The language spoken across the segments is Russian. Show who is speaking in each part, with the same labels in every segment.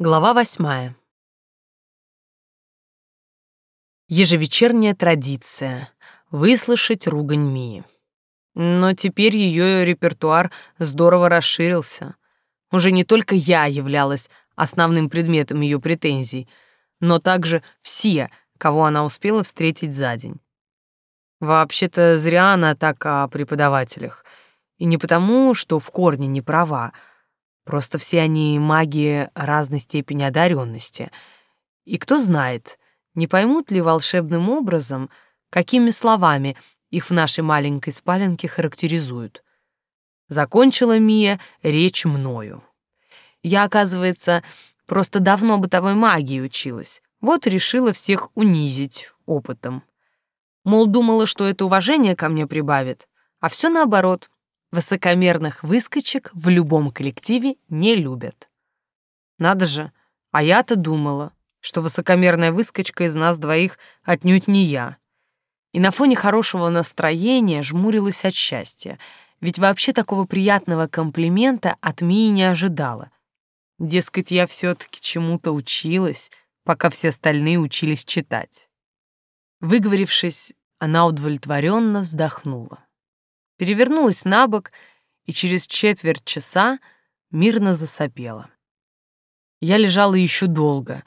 Speaker 1: Глава восьмая. Ежевечерняя традиция — выслушать ругань Мии. Но теперь ее репертуар здорово расширился. Уже не только я являлась основным предметом ее претензий, но также все, кого она успела встретить за день. Вообще-то зря она так о преподавателях. И не потому, что в корне не права, Просто все они маги разной степени одаренности. И кто знает, не поймут ли волшебным образом, какими словами их в нашей маленькой спаленке характеризуют. Закончила Мия речь мною. Я, оказывается, просто давно бытовой магии училась. Вот решила всех унизить опытом. Мол, думала, что это уважение ко мне прибавит, а все наоборот. Высокомерных выскочек в любом коллективе не любят. Надо же, а я-то думала, что высокомерная выскочка из нас двоих отнюдь не я. И на фоне хорошего настроения жмурилась от счастья, ведь вообще такого приятного комплимента от Мии не ожидала. Дескать, я все-таки чему-то училась, пока все остальные учились читать. Выговорившись, она удовлетворенно вздохнула перевернулась на бок и через четверть часа мирно засопела. Я лежала еще долго,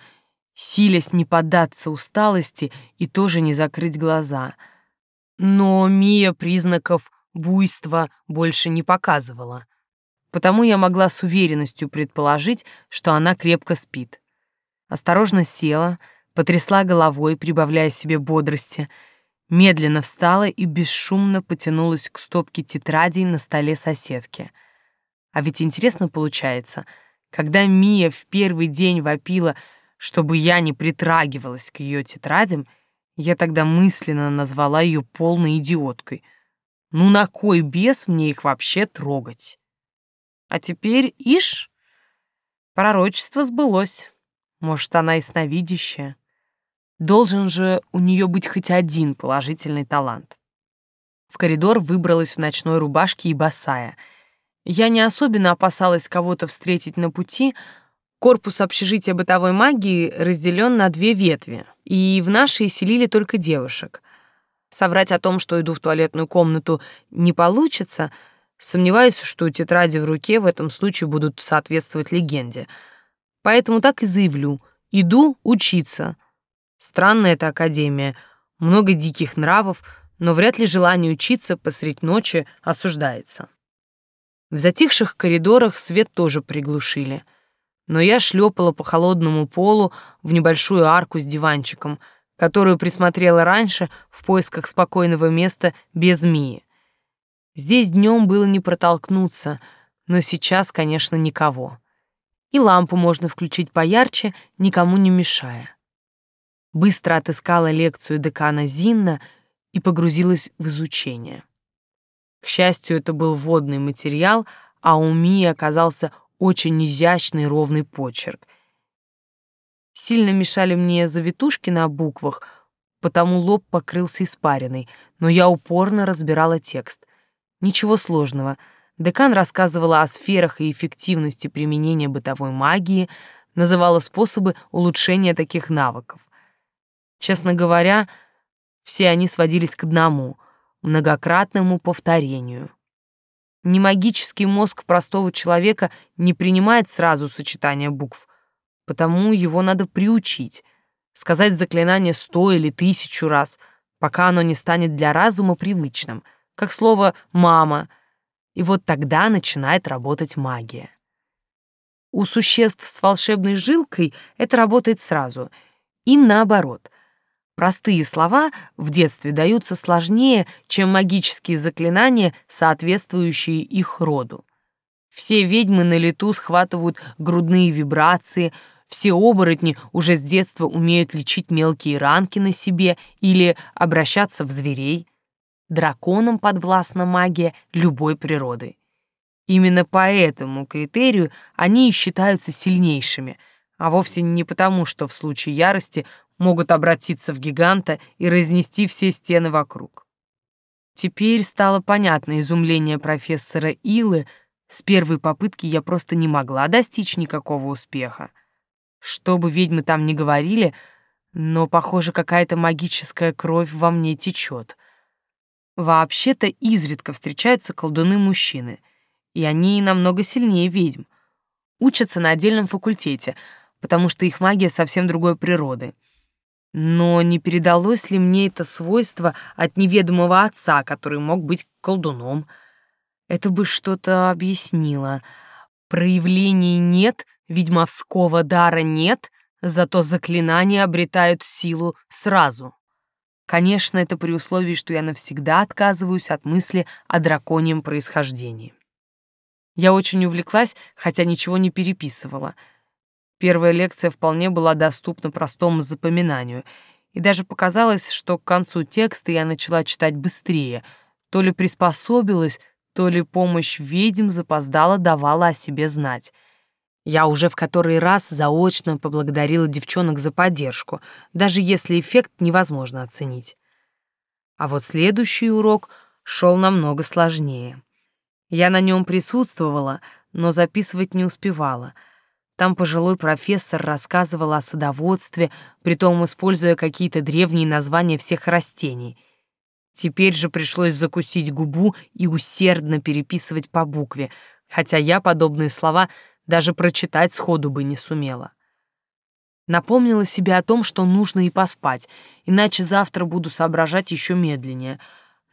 Speaker 1: силясь не поддаться усталости и тоже не закрыть глаза. Но Мия признаков буйства больше не показывала, потому я могла с уверенностью предположить, что она крепко спит. Осторожно села, потрясла головой, прибавляя себе бодрости — медленно встала и бесшумно потянулась к стопке тетрадей на столе соседки. А ведь интересно получается, когда Мия в первый день вопила, чтобы я не притрагивалась к ее тетрадям, я тогда мысленно назвала ее полной идиоткой. Ну на кой бес мне их вообще трогать? А теперь, ишь, пророчество сбылось. Может, она и сновидящая. Должен же у нее быть хоть один положительный талант. В коридор выбралась в ночной рубашке и босая. Я не особенно опасалась кого-то встретить на пути. Корпус общежития бытовой магии разделен на две ветви, и в нашей селили только девушек. Соврать о том, что иду в туалетную комнату, не получится. Сомневаюсь, что тетради в руке в этом случае будут соответствовать легенде. Поэтому так и заявлю. Иду учиться — Странная эта академия, много диких нравов, но вряд ли желание учиться посредь ночи осуждается. В затихших коридорах свет тоже приглушили, но я шлепала по холодному полу в небольшую арку с диванчиком, которую присмотрела раньше в поисках спокойного места без Мии. Здесь днем было не протолкнуться, но сейчас, конечно, никого. И лампу можно включить поярче, никому не мешая быстро отыскала лекцию декана Зинна и погрузилась в изучение. К счастью, это был вводный материал, а у Мии оказался очень изящный ровный почерк. Сильно мешали мне завитушки на буквах, потому лоб покрылся испариной, но я упорно разбирала текст. Ничего сложного. Декан рассказывала о сферах и эффективности применения бытовой магии, называла способы улучшения таких навыков — Честно говоря, все они сводились к одному — многократному повторению. Ни магический мозг простого человека не принимает сразу сочетание букв, потому его надо приучить, сказать заклинание сто или тысячу раз, пока оно не станет для разума привычным, как слово «мама», и вот тогда начинает работать магия. У существ с волшебной жилкой это работает сразу, им наоборот — Простые слова в детстве даются сложнее, чем магические заклинания, соответствующие их роду. Все ведьмы на лету схватывают грудные вибрации, все оборотни уже с детства умеют лечить мелкие ранки на себе или обращаться в зверей. Драконам подвластна магия любой природы. Именно по этому критерию они и считаются сильнейшими, а вовсе не потому, что в случае ярости могут обратиться в гиганта и разнести все стены вокруг. Теперь стало понятно изумление профессора Илы. С первой попытки я просто не могла достичь никакого успеха. Что бы ведьмы там ни говорили, но, похоже, какая-то магическая кровь во мне течет. Вообще-то изредка встречаются колдуны-мужчины, и они намного сильнее ведьм. Учатся на отдельном факультете, потому что их магия совсем другой природы. Но не передалось ли мне это свойство от неведомого отца, который мог быть колдуном? Это бы что-то объяснило. Проявлений нет, ведьмовского дара нет, зато заклинания обретают силу сразу. Конечно, это при условии, что я навсегда отказываюсь от мысли о драконьем происхождении. Я очень увлеклась, хотя ничего не переписывала. Первая лекция вполне была доступна простому запоминанию, и даже показалось, что к концу текста я начала читать быстрее, то ли приспособилась, то ли помощь ведьм запоздала давала о себе знать — я уже в который раз заочно поблагодарила девчонок за поддержку, даже если эффект невозможно оценить. А вот следующий урок шел намного сложнее. Я на нем присутствовала, но записывать не успевала. Там пожилой профессор рассказывал о садоводстве, притом используя какие-то древние названия всех растений. Теперь же пришлось закусить губу и усердно переписывать по букве, хотя я подобные слова даже прочитать сходу бы не сумела. Напомнила себе о том, что нужно и поспать, иначе завтра буду соображать еще медленнее.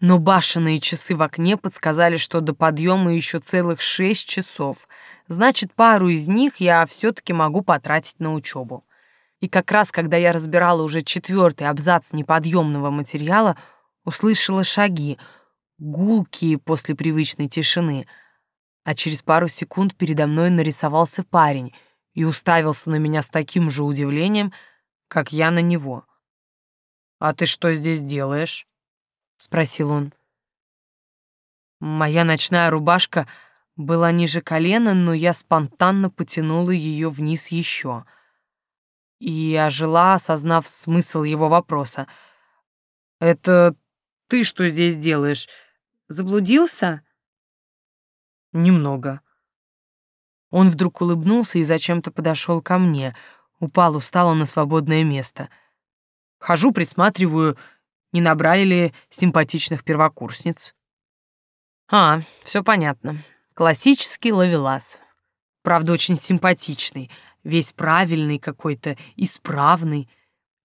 Speaker 1: Но башенные часы в окне подсказали, что до подъема еще целых шесть часов. Значит, пару из них я все-таки могу потратить на учебу. И как раз, когда я разбирала уже четвертый абзац неподъемного материала, услышала шаги, гулкие после привычной тишины — а через пару секунд передо мной нарисовался парень и уставился на меня с таким же удивлением, как я на него. «А ты что здесь делаешь?» — спросил он. Моя ночная рубашка была ниже колена, но я спонтанно потянула ее вниз еще. И ожила, осознав смысл его вопроса. «Это ты что здесь делаешь? Заблудился?» Немного. Он вдруг улыбнулся и зачем-то подошел ко мне, упал устало на свободное место. Хожу, присматриваю, не набрали ли симпатичных первокурсниц. А, все понятно. Классический ловелас. Правда, очень симпатичный, весь правильный какой-то, исправный —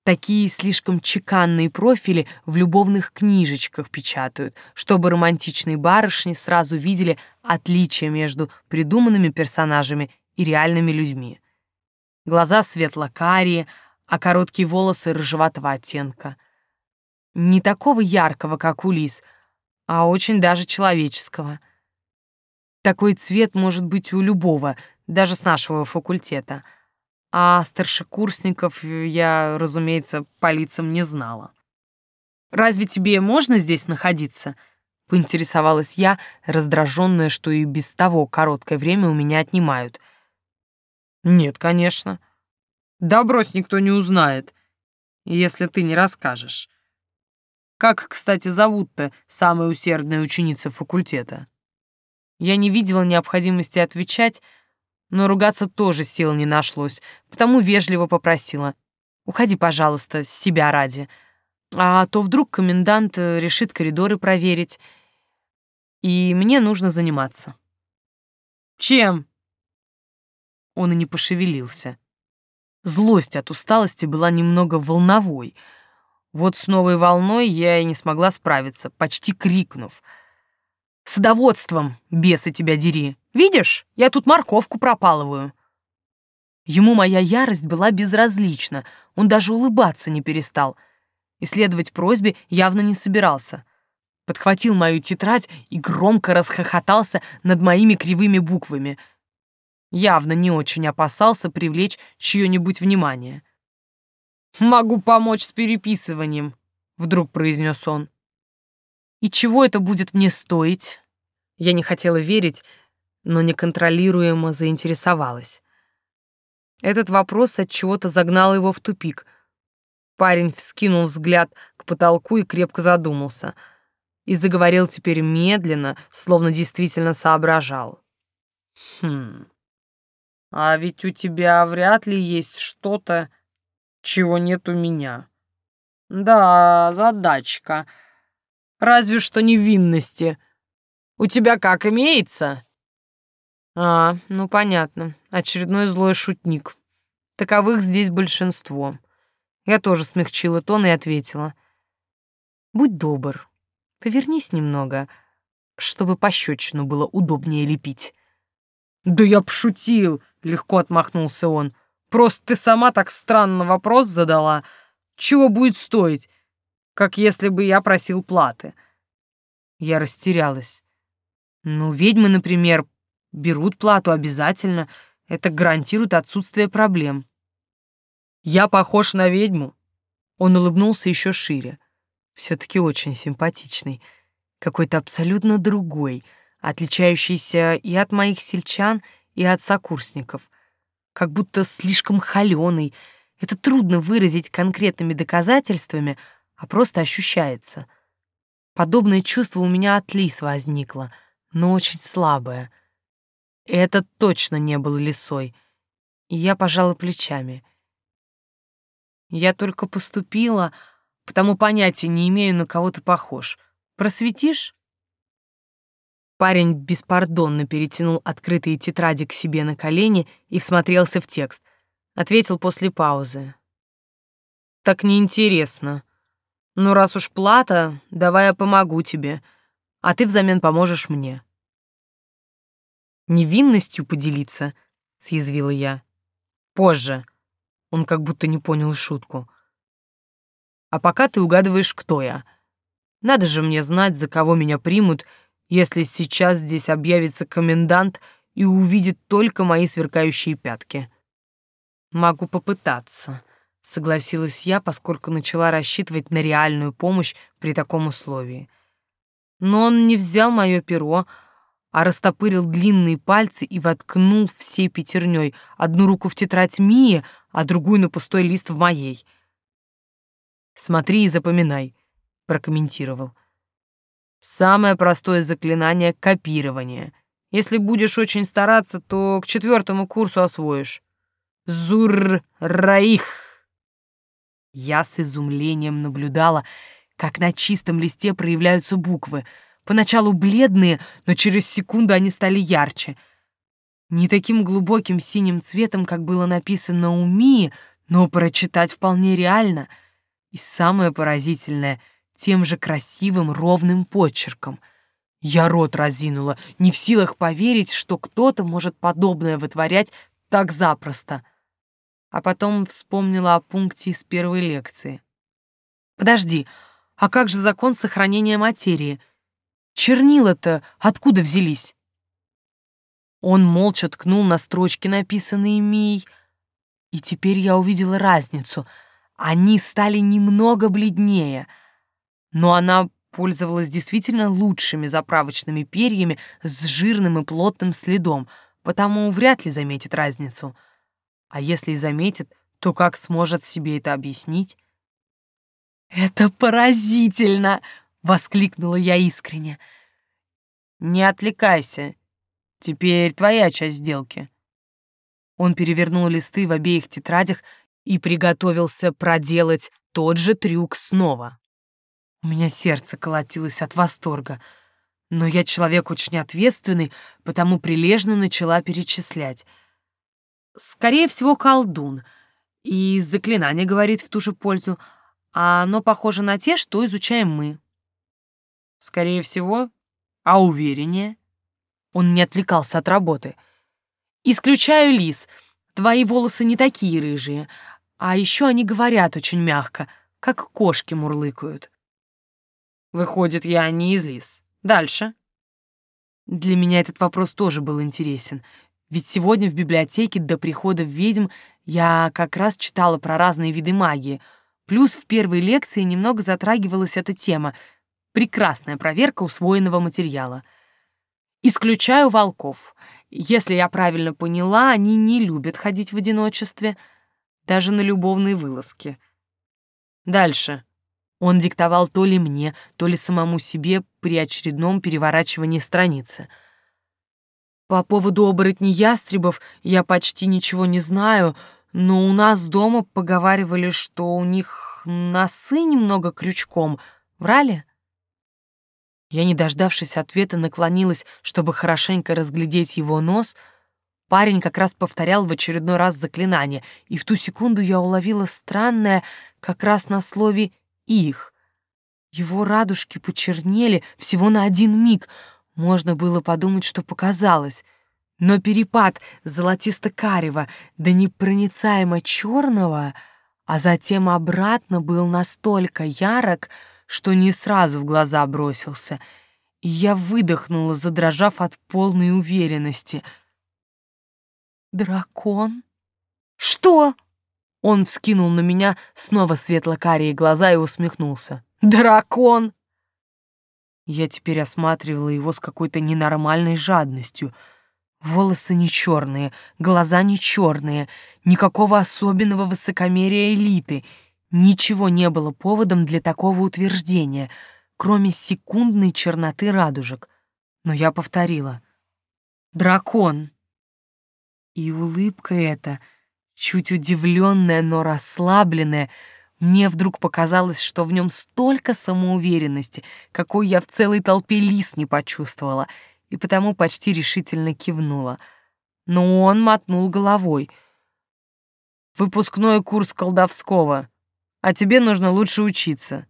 Speaker 1: Такие слишком чеканные профили в любовных книжечках печатают, чтобы романтичные барышни сразу видели отличие между придуманными персонажами и реальными людьми. Глаза светло-карие, а короткие волосы рыжеватого оттенка. Не такого яркого, как у лис, а очень даже человеческого. Такой цвет может быть у любого, даже с нашего факультета — а старшекурсников я, разумеется, по лицам не знала. «Разве тебе можно здесь находиться?» — поинтересовалась я, раздраженная, что и без того короткое время у меня отнимают. «Нет, конечно. Да брось, никто не узнает, если ты не расскажешь. Как, кстати, зовут-то самая усердная ученица факультета?» Я не видела необходимости отвечать, но ругаться тоже сил не нашлось, потому вежливо попросила. «Уходи, пожалуйста, с себя ради. А то вдруг комендант э, решит коридоры проверить, и мне нужно заниматься». «Чем?» Он и не пошевелился. Злость от усталости была немного волновой. Вот с новой волной я и не смогла справиться, почти крикнув — Садоводством, бесы тебя дери. Видишь, я тут морковку пропалываю. Ему моя ярость была безразлична, он даже улыбаться не перестал. И следовать просьбе явно не собирался. Подхватил мою тетрадь и громко расхохотался над моими кривыми буквами. Явно не очень опасался привлечь чье-нибудь внимание. «Могу помочь с переписыванием», — вдруг произнес он. И чего это будет мне стоить? Я не хотела верить, но неконтролируемо заинтересовалась. Этот вопрос от чего-то загнал его в тупик. Парень вскинул взгляд к потолку и крепко задумался. И заговорил теперь медленно, словно действительно соображал. Хм. А ведь у тебя вряд ли есть что-то, чего нет у меня. Да, задачка. Разве что невинности. У тебя как имеется? А, ну понятно. Очередной злой шутник. Таковых здесь большинство. Я тоже смягчила тон и ответила. Будь добр, повернись немного, чтобы пощечину было удобнее лепить. Да я пошутил, легко отмахнулся он. Просто ты сама так странно вопрос задала. Чего будет стоить? Как если бы я просил платы. Я растерялась. Ну, ведьмы, например, берут плату обязательно. Это гарантирует отсутствие проблем. Я похож на ведьму. Он улыбнулся еще шире. Все-таки очень симпатичный. Какой-то абсолютно другой, отличающийся и от моих сельчан, и от сокурсников. Как будто слишком холеный. Это трудно выразить конкретными доказательствами, а просто ощущается. Подобное чувство у меня от лис возникло, но очень слабое. Это точно не был лисой. И я пожала плечами. Я только поступила, потому понятия не имею, на кого ты похож. Просветишь?» Парень беспардонно перетянул открытые тетради к себе на колени и всмотрелся в текст. Ответил после паузы. «Так неинтересно. Ну, раз уж плата, давай я помогу тебе, а ты взамен поможешь мне». «Невинностью поделиться?» — съязвила я. «Позже». Он как будто не понял шутку. А пока ты угадываешь, кто я. Надо же мне знать, за кого меня примут, если сейчас здесь объявится комендант и увидит только мои сверкающие пятки. Могу попытаться, согласилась я, поскольку начала рассчитывать на реальную помощь при таком условии. Но он не взял мое перо, а растопырил длинные пальцы и воткнул всей пятерней, одну руку в тетрадь Мии, а другую на пустой лист в моей — Смотри и запоминай», — прокомментировал. «Самое простое заклинание — копирование. Если будешь очень стараться, то к четвертому курсу освоишь. Зур-раих!» Я с изумлением наблюдала, как на чистом листе проявляются буквы. Поначалу бледные, но через секунду они стали ярче. Не таким глубоким синим цветом, как было написано у Мии, но прочитать вполне реально — и самое поразительное — тем же красивым ровным почерком. Я рот разинула, не в силах поверить, что кто-то может подобное вытворять так запросто. А потом вспомнила о пункте из первой лекции. «Подожди, а как же закон сохранения материи? Чернила-то откуда взялись?» Он молча ткнул на строчки, написанные Мией, и теперь я увидела разницу — они стали немного бледнее, но она пользовалась действительно лучшими заправочными перьями с жирным и плотным следом, потому вряд ли заметит разницу. А если и заметит, то как сможет себе это объяснить? «Это поразительно!» — воскликнула я искренне. «Не отвлекайся. Теперь твоя часть сделки». Он перевернул листы в обеих тетрадях и приготовился проделать тот же трюк снова. У меня сердце колотилось от восторга, но я человек очень ответственный, потому прилежно начала перечислять. Скорее всего, колдун, и заклинание говорит в ту же пользу, а оно похоже на те, что изучаем мы. Скорее всего, а увереннее. Он не отвлекался от работы. Исключаю лис. Твои волосы не такие рыжие, а еще они говорят очень мягко, как кошки мурлыкают. Выходит, я не из лис. Дальше. Для меня этот вопрос тоже был интересен, ведь сегодня в библиотеке до прихода ведьм я как раз читала про разные виды магии, плюс в первой лекции немного затрагивалась эта тема — прекрасная проверка усвоенного материала. Исключаю волков. Если я правильно поняла, они не любят ходить в одиночестве — даже на любовные вылазки. Дальше. Он диктовал то ли мне, то ли самому себе при очередном переворачивании страницы. По поводу оборотней ястребов я почти ничего не знаю, но у нас дома поговаривали, что у них носы немного крючком. Врали? Я, не дождавшись ответа, наклонилась, чтобы хорошенько разглядеть его нос. Парень как раз повторял в очередной раз заклинание, и в ту секунду я уловила странное как раз на слове «их». Его радужки почернели всего на один миг. Можно было подумать, что показалось. Но перепад золотисто-карего до непроницаемо черного, а затем обратно был настолько ярок, что не сразу в глаза бросился. И я выдохнула, задрожав от полной уверенности. «Дракон?» «Что?» Он вскинул на меня снова светло-карие глаза и усмехнулся. «Дракон!» Я теперь осматривала его с какой-то ненормальной жадностью. Волосы не черные, глаза не черные, никакого особенного высокомерия элиты — Ничего не было поводом для такого утверждения, кроме секундной черноты радужек. Но я повторила. «Дракон!» И улыбка эта, чуть удивленная, но расслабленная, мне вдруг показалось, что в нем столько самоуверенности, какой я в целой толпе лис не почувствовала, и потому почти решительно кивнула. Но он мотнул головой. «Выпускной курс колдовского», а тебе нужно лучше учиться.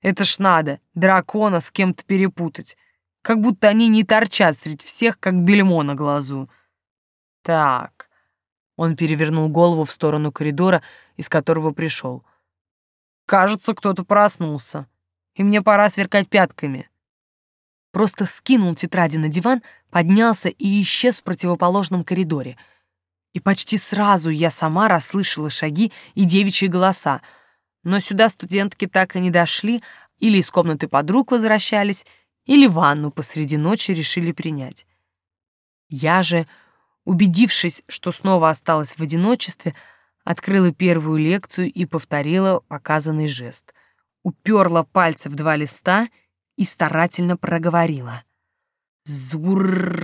Speaker 1: Это ж надо, дракона с кем-то перепутать. Как будто они не торчат среди всех, как бельмо на глазу. Так. Он перевернул голову в сторону коридора, из которого пришел. Кажется, кто-то проснулся, и мне пора сверкать пятками. Просто скинул тетради на диван, поднялся и исчез в противоположном коридоре. И почти сразу я сама расслышала шаги и девичьи голоса — но сюда студентки так и не дошли, или из комнаты подруг возвращались, или ванну посреди ночи решили принять. Я же, убедившись, что снова осталась в одиночестве, открыла первую лекцию и повторила показанный жест. Уперла пальцы в два листа и старательно проговорила. «Зураих!»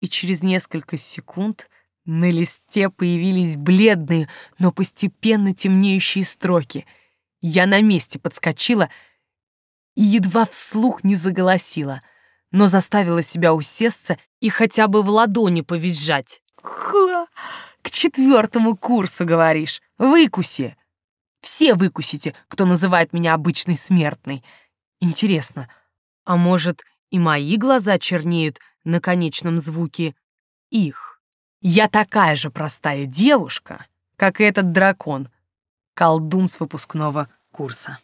Speaker 1: И через несколько секунд на листе появились бледные, но постепенно темнеющие строки. Я на месте подскочила и едва вслух не заголосила, но заставила себя усесться и хотя бы в ладони повизжать. «Ха! К четвертому курсу, говоришь? Выкуси!» Все выкусите, кто называет меня обычной смертной. Интересно, а может, и мои глаза чернеют на конечном звуке «их»? Я такая же простая девушка, как и этот дракон, колдун с выпускного курса.